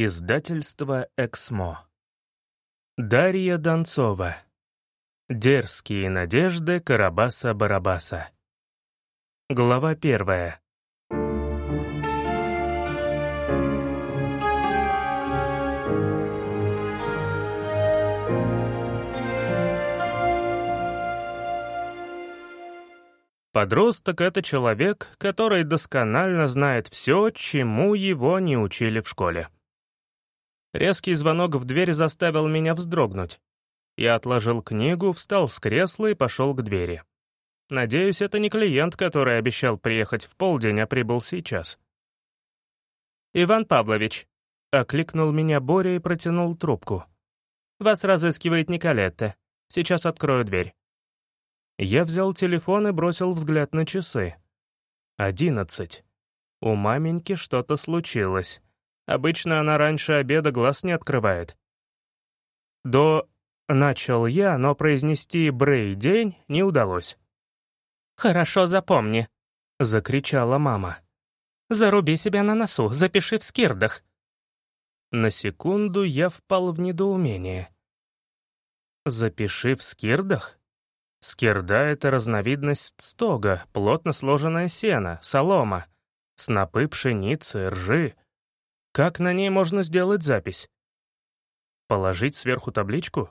Издательство «Эксмо». Дарья Донцова. Дерзкие надежды Карабаса-Барабаса. Глава первая. Подросток — это человек, который досконально знает все, чему его не учили в школе. Резкий звонок в дверь заставил меня вздрогнуть. Я отложил книгу, встал с кресла и пошел к двери. Надеюсь, это не клиент, который обещал приехать в полдень, а прибыл сейчас. «Иван Павлович», — окликнул меня Боря и протянул трубку. «Вас разыскивает Николетта. Сейчас открою дверь». Я взял телефон и бросил взгляд на часы. Одиннадцать. У маменьки что-то случилось. Обычно она раньше обеда глаз не открывает. До... Начал я, но произнести «брей день» не удалось. «Хорошо запомни», — закричала мама. «Заруби себя на носу, запиши в скирдах». На секунду я впал в недоумение. «Запиши в скирдах?» Скирда — это разновидность стога, плотно сложенное сено, солома, снопы пшеницы, ржи — как на ней можно сделать запись? Положить сверху табличку?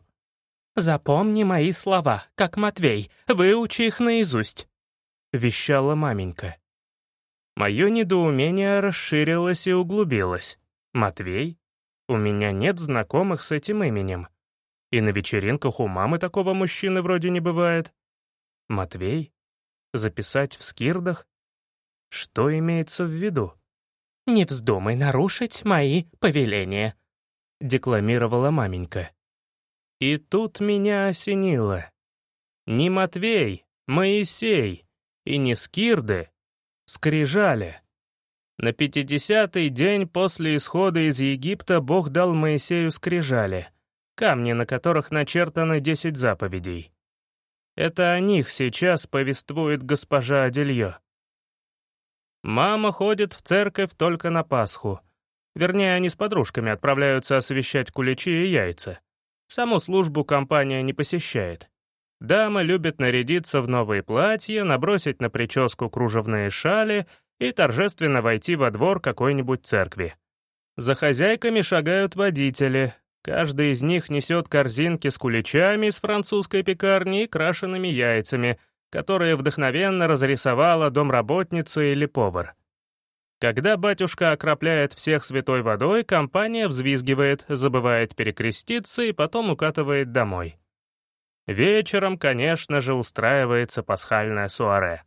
«Запомни мои слова, как Матвей, выучи их наизусть», — вещала маменька. Мое недоумение расширилось и углубилось. «Матвей? У меня нет знакомых с этим именем. И на вечеринках у мамы такого мужчины вроде не бывает. Матвей? Записать в скирдах? Что имеется в виду? «Не вздумай нарушить мои повеления», — декламировала маменька. И тут меня осенило. Не Матвей, Моисей и не Скирды, Скрижали. На пятидесятый день после исхода из Египта Бог дал Моисею скрижали, камни, на которых начертаны десять заповедей. Это о них сейчас повествует госпожа Адельё. Мама ходит в церковь только на Пасху. Вернее, они с подружками отправляются освещать куличи и яйца. Саму службу компания не посещает. Дама любит нарядиться в новые платья, набросить на прическу кружевные шали и торжественно войти во двор какой-нибудь церкви. За хозяйками шагают водители. Каждый из них несет корзинки с куличами из французской пекарни и крашенными яйцами, которые вдохновенно разрисовала домработница или повар. Когда батюшка окропляет всех святой водой, компания взвизгивает, забывает перекреститься и потом укатывает домой. Вечером, конечно же, устраивается пасхальное суаре.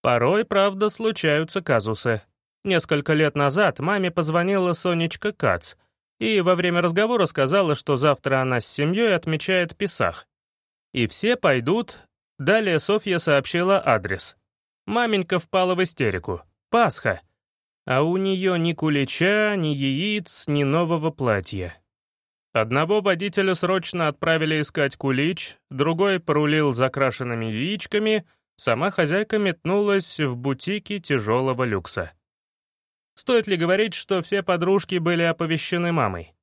Порой, правда, случаются казусы. Несколько лет назад маме позвонила Сонечка Кац, и во время разговора сказала, что завтра она с семьей отмечает Песах. И все пойдут Далее Софья сообщила адрес. Маменька впала в истерику. Пасха. А у нее ни кулича, ни яиц, ни нового платья. Одного водителя срочно отправили искать кулич, другой порулил закрашенными яичками, сама хозяйка метнулась в бутики тяжелого люкса. Стоит ли говорить, что все подружки были оповещены мамой?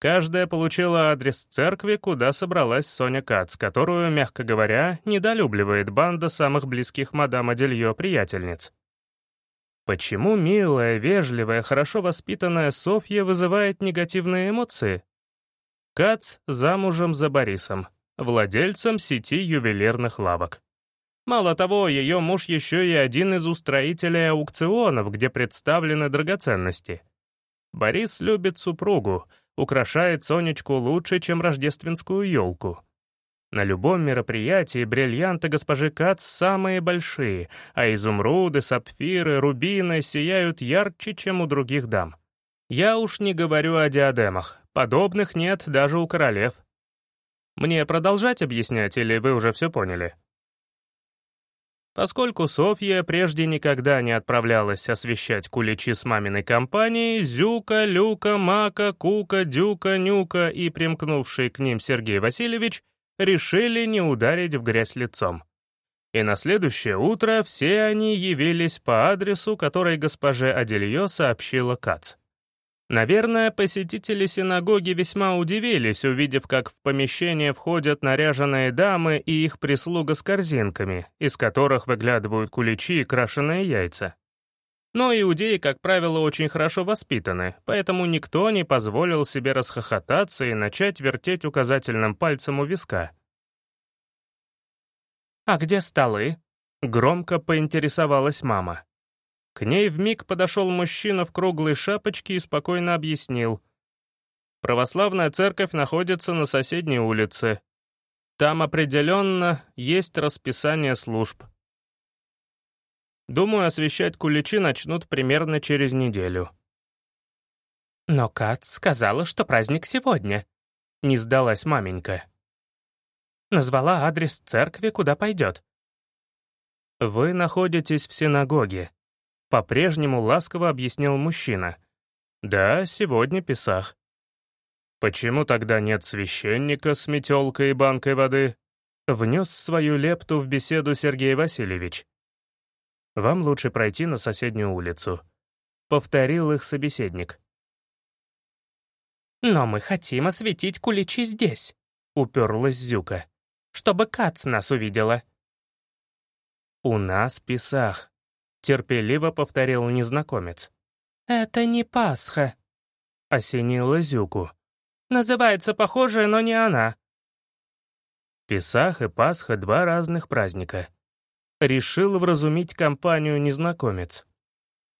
Каждая получила адрес церкви, куда собралась Соня Кац, которую, мягко говоря, недолюбливает банда самых близких мадам Адельё приятельниц. Почему милая, вежливая, хорошо воспитанная Софья вызывает негативные эмоции? Кац замужем за Борисом, владельцем сети ювелирных лавок. Мало того, ее муж еще и один из устроителей аукционов, где представлены драгоценности. Борис любит супругу, украшает Сонечку лучше, чем рождественскую елку. На любом мероприятии бриллианты госпожи Кац самые большие, а изумруды, сапфиры, рубины сияют ярче, чем у других дам. Я уж не говорю о диадемах, подобных нет даже у королев. Мне продолжать объяснять, или вы уже все поняли? Поскольку Софья прежде никогда не отправлялась освещать куличи с маминой компанией, Зюка, Люка, Мака, Кука, Дюка, Нюка и примкнувший к ним Сергей Васильевич решили не ударить в грязь лицом. И на следующее утро все они явились по адресу, который госпоже Адельё сообщила Кац. Наверное, посетители синагоги весьма удивились, увидев, как в помещение входят наряженные дамы и их прислуга с корзинками, из которых выглядывают куличи и крашеные яйца. Но иудеи, как правило, очень хорошо воспитаны, поэтому никто не позволил себе расхохотаться и начать вертеть указательным пальцем у виска. «А где столы?» — громко поинтересовалась мама. К ней вмиг подошел мужчина в круглой шапочке и спокойно объяснил. «Православная церковь находится на соседней улице. Там определенно есть расписание служб. Думаю, освещать куличи начнут примерно через неделю». «Но Кат сказала, что праздник сегодня», — не сдалась маменька. Назвала адрес церкви, куда пойдет. «Вы находитесь в синагоге», по-прежнему ласково объяснил мужчина. «Да, сегодня Песах». «Почему тогда нет священника с метелкой и банкой воды?» Внес свою лепту в беседу Сергей Васильевич. «Вам лучше пройти на соседнюю улицу», — повторил их собеседник. «Но мы хотим осветить куличи здесь», — уперлась Зюка, «чтобы Кац нас увидела». «У нас Песах», — терпеливо повторил незнакомец. «Это не Пасха», — осенила Зюку. «Называется похожая, но не она». Песах и Пасха — два разных праздника. Решил вразумить компанию незнакомец.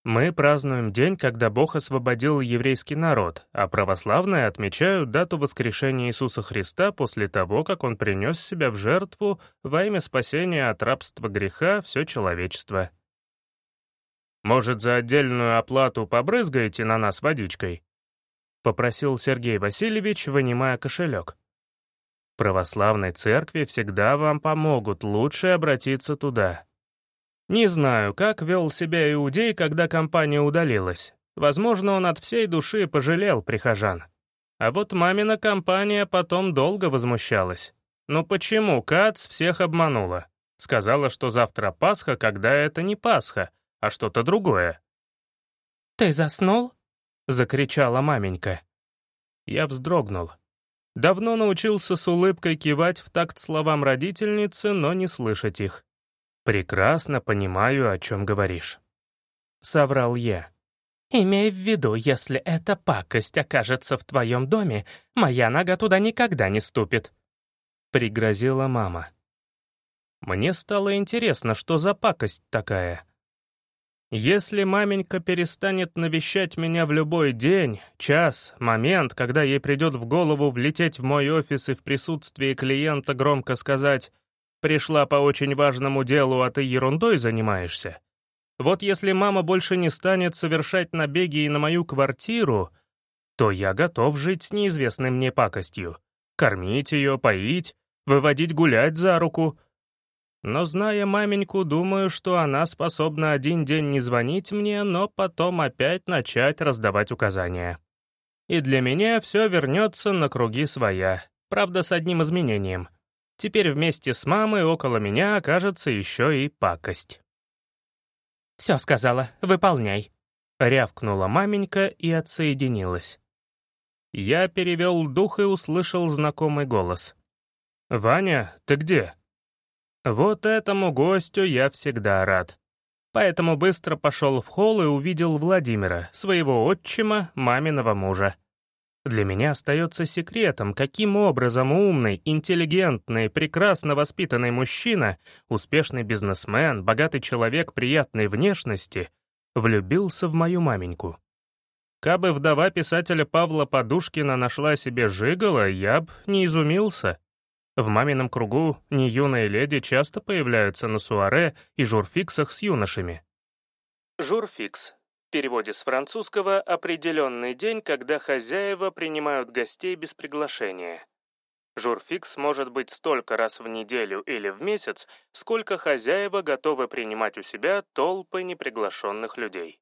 Мы празднуем день, когда Бог освободил еврейский народ, а православные отмечают дату воскрешения Иисуса Христа после того, как Он принес себя в жертву во имя спасения от рабства греха все человечество. Может, за отдельную оплату побрызгаете на нас водичкой?» — попросил Сергей Васильевич, вынимая кошелек. «Православной церкви всегда вам помогут, лучше обратиться туда». Не знаю, как вел себя иудей, когда компания удалилась. Возможно, он от всей души пожалел прихожан. А вот мамина компания потом долго возмущалась. «Ну почему Кац всех обманула? Сказала, что завтра Пасха, когда это не Пасха, а что-то другое. «Ты заснул?» — закричала маменька. Я вздрогнул. Давно научился с улыбкой кивать в такт словам родительницы, но не слышать их. «Прекрасно понимаю, о чем говоришь», — соврал я. «Имей в виду, если эта пакость окажется в твоем доме, моя нога туда никогда не ступит», — пригрозила мама. Мне стало интересно, что за пакость такая. Если маменька перестанет навещать меня в любой день, час, момент, когда ей придет в голову влететь в мой офис и в присутствии клиента громко сказать «Пришла по очень важному делу, а ты ерундой занимаешься», вот если мама больше не станет совершать набеги и на мою квартиру, то я готов жить с неизвестной мне пакостью, кормить ее, поить, выводить гулять за руку — но, зная маменьку, думаю, что она способна один день не звонить мне, но потом опять начать раздавать указания. И для меня все вернется на круги своя, правда, с одним изменением. Теперь вместе с мамой около меня окажется еще и пакость. «Все сказала, выполняй», — рявкнула маменька и отсоединилась. Я перевел дух и услышал знакомый голос. «Ваня, ты где?» Вот этому гостю я всегда рад. Поэтому быстро пошел в холл и увидел Владимира, своего отчима, маминого мужа. Для меня остается секретом, каким образом умный, интеллигентный, прекрасно воспитанный мужчина, успешный бизнесмен, богатый человек приятной внешности, влюбился в мою маменьку. Кабы вдова писателя Павла Подушкина нашла себе жигала, я б не изумился. В мамином кругу не юные леди часто появляются на суаре и журфиксах с юношами. Журфикс. В переводе с французского «определенный день, когда хозяева принимают гостей без приглашения». Журфикс может быть столько раз в неделю или в месяц, сколько хозяева готовы принимать у себя толпы неприглашенных людей.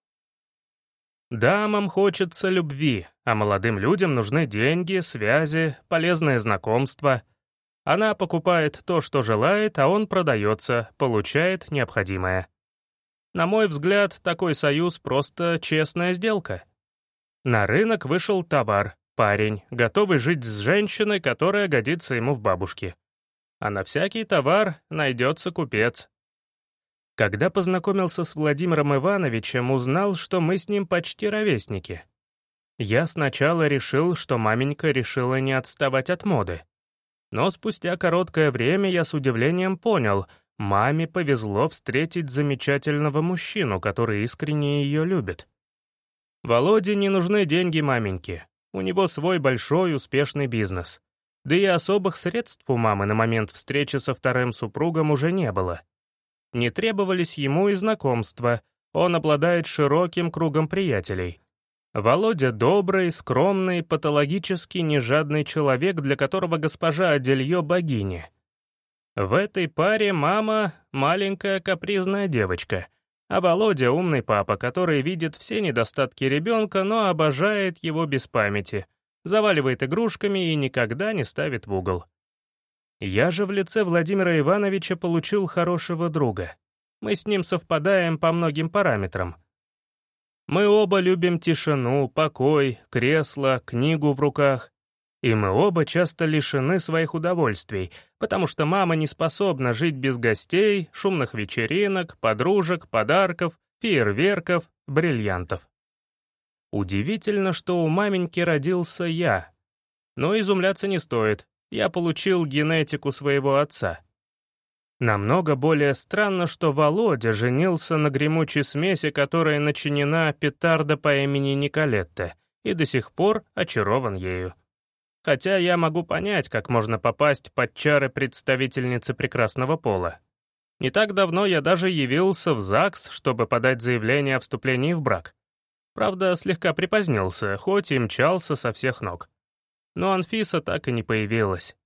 Дамам хочется любви, а молодым людям нужны деньги, связи, полезные знакомства — она покупает то, что желает, а он продается, получает необходимое. На мой взгляд, такой союз просто честная сделка. На рынок вышел товар, парень, готовый жить с женщиной, которая годится ему в бабушке. А на всякий товар найдется купец. Когда познакомился с Владимиром Ивановичем, узнал, что мы с ним почти ровесники. Я сначала решил, что маменька решила не отставать от моды. Но спустя короткое время я с удивлением понял, маме повезло встретить замечательного мужчину, который искренне ее любит. Володе не нужны деньги маменьки. У него свой большой успешный бизнес. Да и особых средств у мамы на момент встречи со вторым супругом уже не было. Не требовались ему и знакомства, он обладает широким кругом приятелей. Володя добрый, скромный, патологически нежадный человек, для которого госпожа Адельё — богиня. В этой паре мама — маленькая капризная девочка, а Володя — умный папа, который видит все недостатки ребенка, но обожает его без памяти, заваливает игрушками и никогда не ставит в угол. Я же в лице Владимира Ивановича получил хорошего друга. Мы с ним совпадаем по многим параметрам — мы оба любим тишину, покой, кресло, книгу в руках. И мы оба часто лишены своих удовольствий, потому что мама не способна жить без гостей, шумных вечеринок, подружек, подарков, фейерверков, бриллиантов. Удивительно, что у маменьки родился я. Но изумляться не стоит. Я получил генетику своего отца. Намного более странно, что Володя женился на гремучей смеси, которая начинена петарда по имени Николетта, и до сих пор очарован ею. Хотя я могу понять, как можно попасть под чары представительницы прекрасного пола. Не так давно я даже явился в ЗАГС, чтобы подать заявление о вступлении в брак. Правда, слегка припозднился, хоть и мчался со всех ног. Но Анфиса так и не появилась.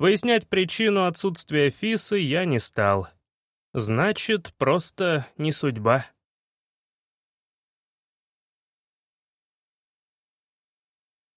Выяснять причину отсутствия Фисы я не стал. Значит, просто не судьба.